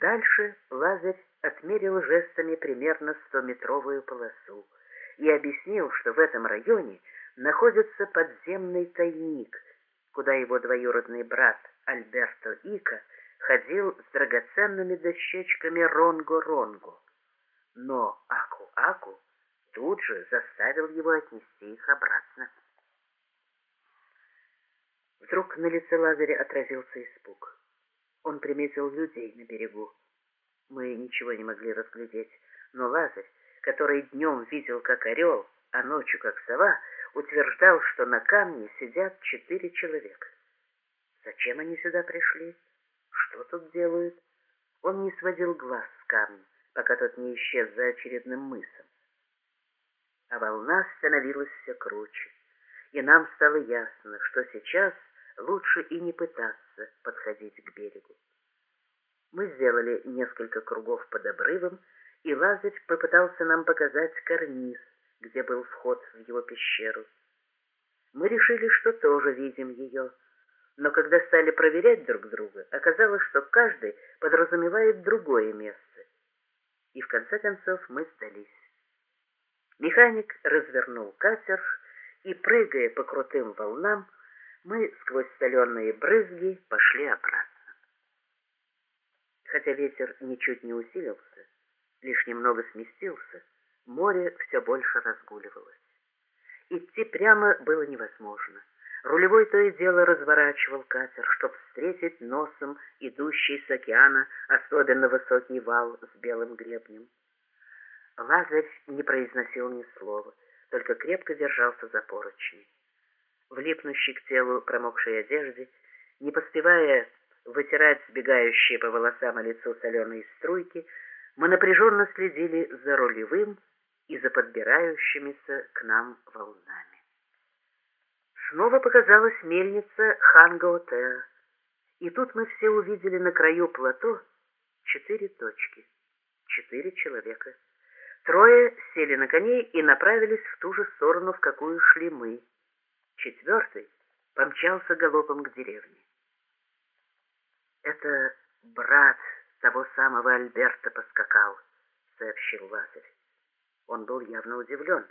Дальше Лазарь отмерил жестами примерно стометровую полосу и объяснил, что в этом районе находится подземный тайник, куда его двоюродный брат Альберто Ика ходил с драгоценными дощечками Ронго-Ронго. Но Аку-Аку тут же заставил его отнести их обратно. Вдруг на лице Лазаря отразился испуг. Он приметил людей на берегу. Мы ничего не могли разглядеть, но Лазарь, который днем видел как орел, а ночью как сова, утверждал, что на камне сидят четыре человека. Зачем они сюда пришли? Что тут делают? Он не сводил глаз с камня, пока тот не исчез за очередным мысом. А волна становилась все круче, и нам стало ясно, что сейчас лучше и не пытаться подходить к берегу. Мы сделали несколько кругов под обрывом, и Лазарь попытался нам показать карниз, где был вход в его пещеру. Мы решили, что тоже видим ее, но когда стали проверять друг друга, оказалось, что каждый подразумевает другое место. И в конце концов мы сдались. Механик развернул катер, и, прыгая по крутым волнам, мы сквозь соленые брызги пошли обратно. Хотя ветер ничуть не усилился, лишь немного сместился, море все больше разгуливалось. Идти прямо было невозможно. Рулевой то и дело разворачивал катер, чтобы встретить носом идущий с океана особенно высокий вал с белым гребнем. Лазарь не произносил ни слова, только крепко держался за поручни в липнущей к телу промокшей одежде, не поспевая вытирать сбегающие по волосам и лицу соленые струйки, мы напряженно следили за рулевым и за подбирающимися к нам волнами. Снова показалась мельница Хангаотеа, и тут мы все увидели на краю плато четыре точки, четыре человека. Трое сели на коней и направились в ту же сторону, в какую шли мы. Четвертый помчался галопом к деревне. «Это брат того самого Альберта поскакал», — сообщил Лазарь. Он был явно удивлен.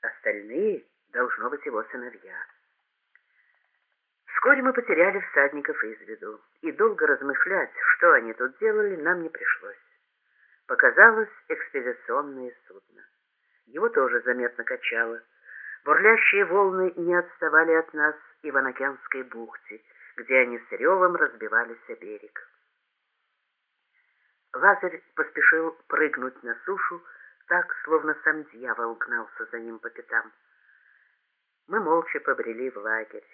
Остальные, должно быть, его сыновья. Вскоре мы потеряли всадников из виду, и долго размышлять, что они тут делали, нам не пришлось. Показалось экспедиционное судно. Его тоже заметно качало. Бурлящие волны не отставали от нас и в Анакенской бухте, где они с ревом разбивались о берег. Лазарь поспешил прыгнуть на сушу, так, словно сам дьявол гнался за ним по пятам. Мы молча побрели в лагерь,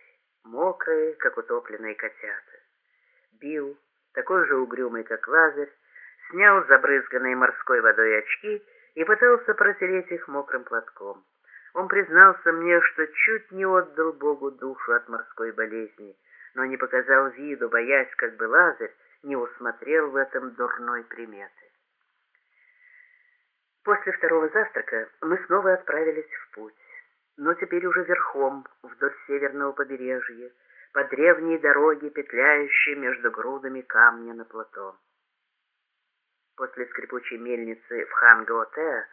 мокрые, как утопленные котята. Бил, такой же угрюмый, как Лазарь, снял забрызганные морской водой очки и пытался протереть их мокрым платком. Он признался мне, что чуть не отдал Богу душу от морской болезни, но не показал виду, боясь, как бы Лазарь не усмотрел в этом дурной приметы. После второго завтрака мы снова отправились в путь, но теперь уже верхом вдоль северного побережья, по древней дороге, петляющей между грудами камня на плато. После скрипучей мельницы в Хангаотеа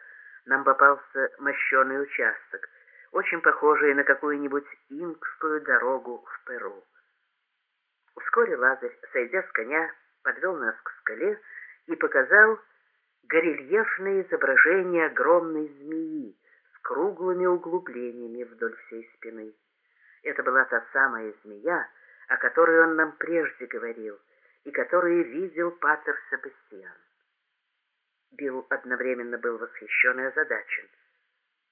нам попался мощеный участок, очень похожий на какую-нибудь инкскую дорогу в Перу. Вскоре Лазарь, сойдя с коня, подвел нас к скале и показал горельефное изображение огромной змеи с круглыми углублениями вдоль всей спины. Это была та самая змея, о которой он нам прежде говорил и которую видел Патер Себастьян. Билл одновременно был восхищен и озадачен.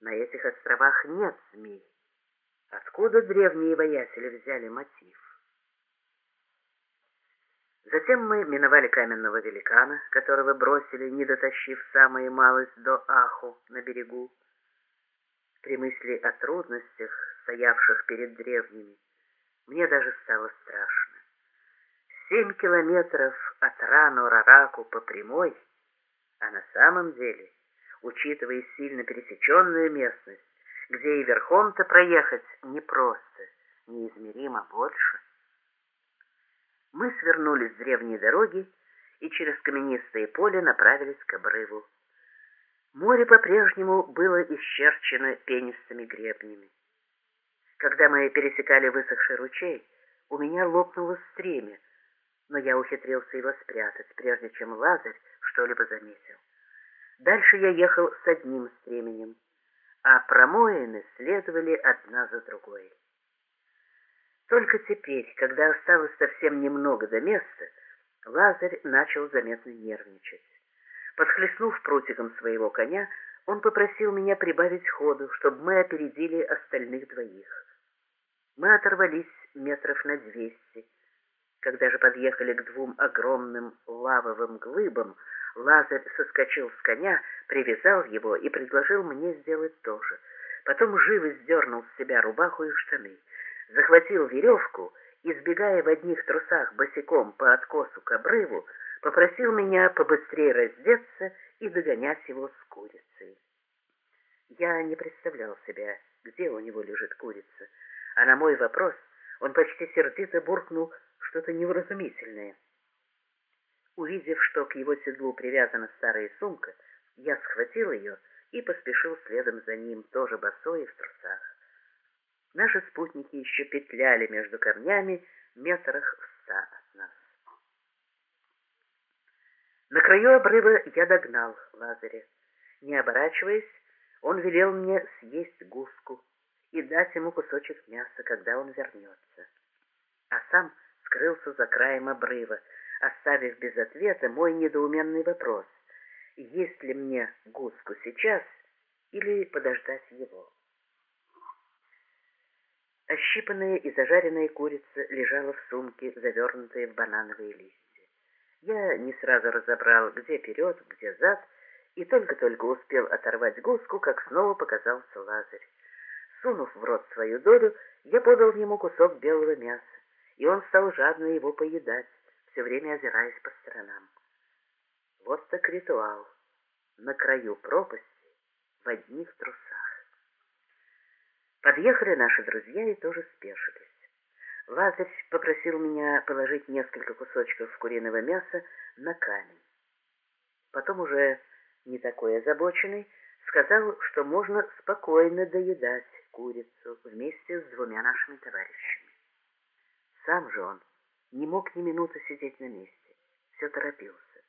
На этих островах нет змей. Откуда древние воятели взяли мотив? Затем мы миновали каменного великана, которого бросили, не дотащив самую малость до Аху на берегу. При мысли о трудностях, стоявших перед древними, мне даже стало страшно. Семь километров от Рану-Рараку по прямой — а на самом деле, учитывая сильно пересеченную местность, где и верхом-то проехать непросто, неизмеримо больше, мы свернули с древней дороги и через каменистые поле направились к обрыву. Море по-прежнему было исчерчено пенистыми гребнями. Когда мы пересекали высохший ручей, у меня лопнуло стремя, но я ухитрился его спрятать, прежде чем Лазарь что-либо заметил. Дальше я ехал с одним стременем, а промоины следовали одна за другой. Только теперь, когда осталось совсем немного до места, Лазарь начал заметно нервничать. Подхлестнув прутиком своего коня, он попросил меня прибавить ходу, чтобы мы опередили остальных двоих. Мы оторвались метров на двести. Когда же подъехали к двум огромным лавовым глыбам, Лазарь соскочил с коня, привязал его и предложил мне сделать то же. Потом живо сдернул с себя рубаху и штаны захватил веревку и, сбегая в одних трусах босиком по откосу к обрыву, попросил меня побыстрее раздеться и догонять его с курицей. Я не представлял себя, где у него лежит курица, а на мой вопрос он почти сердито буркнул что-то невразумительное. Увидев, что к его седлу привязана старая сумка, я схватил ее и поспешил следом за ним, тоже босой и в трусах. Наши спутники еще петляли между камнями метрах в ста от нас. На краю обрыва я догнал Лазаря. Не оборачиваясь, он велел мне съесть гуску и дать ему кусочек мяса, когда он вернется. А сам скрылся за краем обрыва, оставив без ответа мой недоуменный вопрос, есть ли мне гуску сейчас или подождать его. Ощипанная и зажаренная курица лежала в сумке, завернутая в банановые листья. Я не сразу разобрал, где вперед, где зад, и только-только успел оторвать гуску, как снова показался Лазарь. Сунув в рот свою долю, я подал ему кусок белого мяса, и он стал жадно его поедать, все время озираясь по сторонам. Вот так ритуал. На краю пропасти, в одних трусах. Подъехали наши друзья и тоже спешились. Лазарь попросил меня положить несколько кусочков куриного мяса на камень. Потом уже не такой озабоченный, сказал, что можно спокойно доедать курицу вместе с двумя нашими товарищами. Сам же он не мог ни минуты сидеть на месте, все торопился.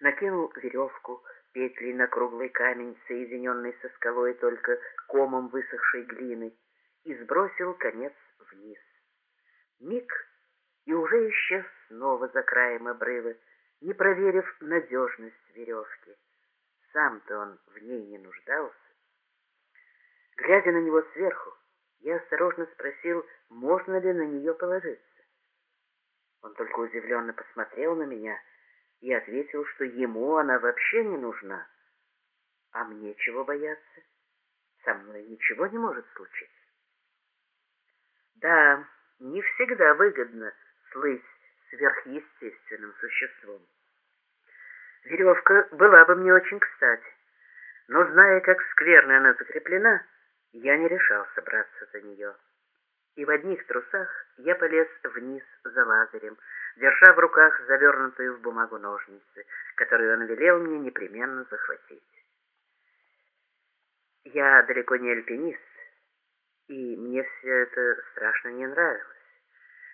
Накинул веревку, петли на круглый камень, соединенный со скалой только комом высохшей глины, и сбросил конец вниз. Миг, и уже исчез снова за краем обрыва, не проверив надежность веревки. Сам-то он в ней не нуждался. Глядя на него сверху, я осторожно спросил, можно ли на нее положиться. Он только удивленно посмотрел на меня — и ответил, что ему она вообще не нужна. А мне чего бояться? Со мной ничего не может случиться. Да, не всегда выгодно слыть сверхъестественным существом. Веревка была бы мне очень кстати, но, зная, как скверно она закреплена, я не решался браться за нее. И в одних трусах я полез вниз за Лазарем, держа в руках завернутую в бумагу ножницы, которую он велел мне непременно захватить. Я далеко не альпинист, и мне все это страшно не нравилось.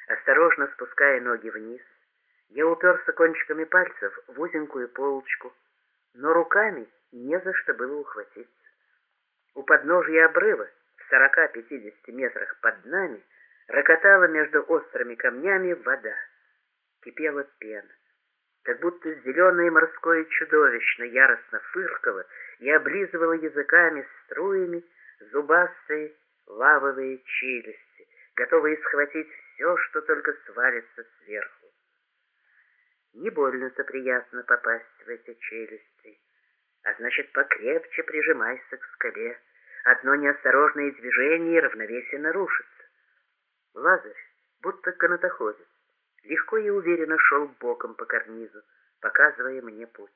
Осторожно спуская ноги вниз, я уперся кончиками пальцев в узенькую полочку, но руками не за что было ухватиться. У подножья обрыва, в сорока-пятидесяти метрах под нами, рокотала между острыми камнями вода кипела пена. Как будто зеленое морское чудовищно яростно фыркало и облизывало языками струями зубастые лавовые челюсти, готовые схватить все, что только свалится сверху. Не больно-то приятно попасть в эти челюсти, а значит, покрепче прижимайся к скале. Одно неосторожное движение и равновесие нарушится. Лазарь, будто канатоходец, легко и уверенно шел боком по карнизу, показывая мне путь.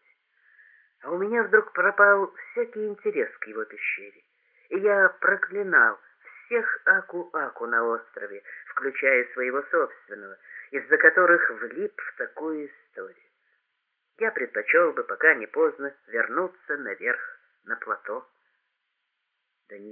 А у меня вдруг пропал всякий интерес к его пещере, и я проклинал всех Аку-Аку на острове, включая своего собственного, из-за которых влип в такую историю. я предпочел бы, пока не поздно, вернуться наверх на плато.